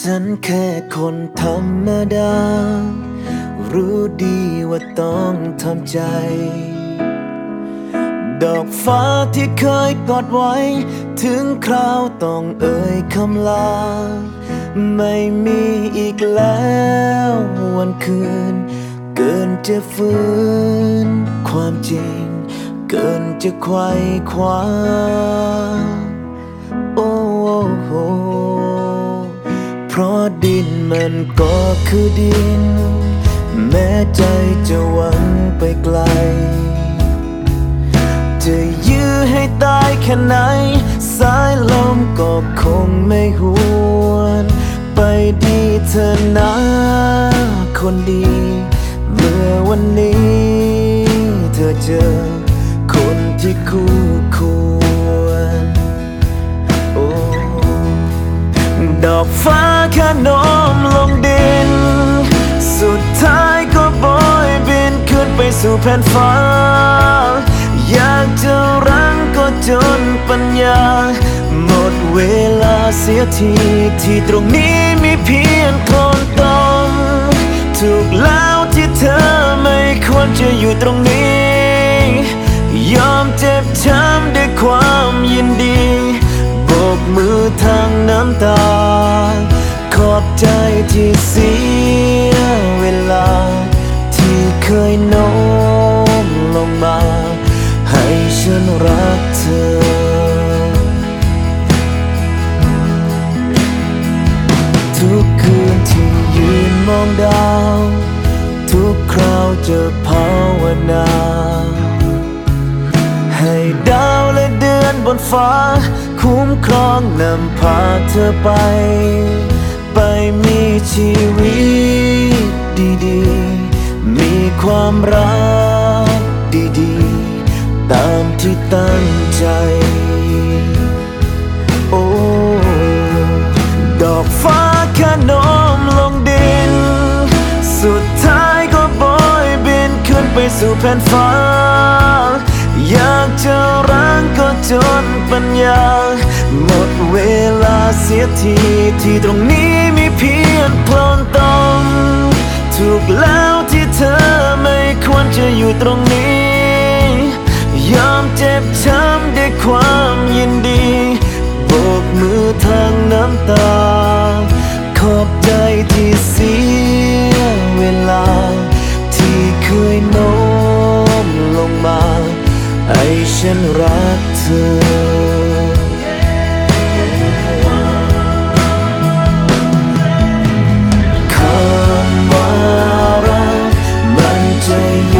ฉันแค่คนธรรมดา รู้ดีว่าต้องทำใจ ดอกฟ้าที่เคยกอดไว้ ถึงคราวต้องเอ่ยคำลา ไม่มีอีกแล้ววันคืน เกินจะฟื้น ความจริง เกินจะไขว้คว้า โอ้โห เพราะดินมันก็คือดิน แม้ใจจะหวังไปไกล จะยื้อให้ตายแค่ไหน สายลมก็คงไม่หวน ไปดีเธอนะคนดี เมื่อวันนี้เธอเจอคนที่คู่ ดอกฟ้าแค่โน้มลงดิน สุดท้ายก็โบยบินขึ้นไปสู่แผ่นฟ้า อยากจะรั้งก็จนปัญญา หมดเวลาเสียที ที่ตรงนี้มีเพียงคนต้มถูกแล้วที่เธอไม่ควรจะอยู่ตรงนี้ ยอมเจ็บช้ำด้วยความยินดี มือทางน้ำตา ขอบใจที่เสียเวลา ที่เคยโน้มลงมา ให้ฉันรักเธอ ทุกคืนที่ยืนมองดาว ทุกคราวจะภาวนาให้ดาวและเดือนบนฟ้า คุ้มครองนำพาเธอไป ไปมีชีวิตดีๆ มีความรักดีๆ ตามที่ตั้งใจ โอ้ ดอกฟ้าแค่โน้มลงดิน สุดท้ายก็โบยบินขึ้นไปสู่แผ่นฟ้า อยากจะรั จนปัญญา หมดเวลาเสียทีที่ตรงนี้มีเพียงโคลนตอมถูกแล้วที่เธอไม่ควรจะอยู่ตรงนี้ มั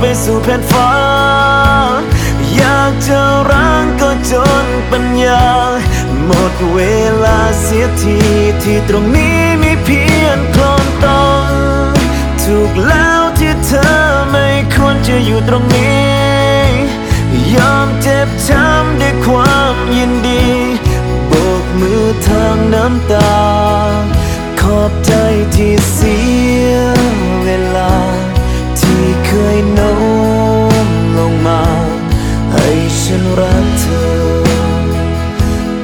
ไปสู่แผ่นฟ้า อยากจะรั้งก็จนปัญญา หมดเวลาเสียทีที่ตรงนี้มีเพียงโคลนตมถูกแล้วที่เธอไม่ควรจะอยู่ตรงนี้ ยอมเจ็บช้ำด้วยความยินดีโบกมือทางน้ำตา ขอบใจที่เสีย ฉันรักเธอ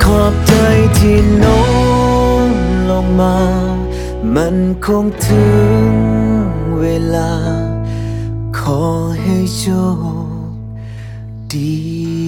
ขอบใจที่โน้มลงมา มันคงถึงเวลา ขอให้โชคดี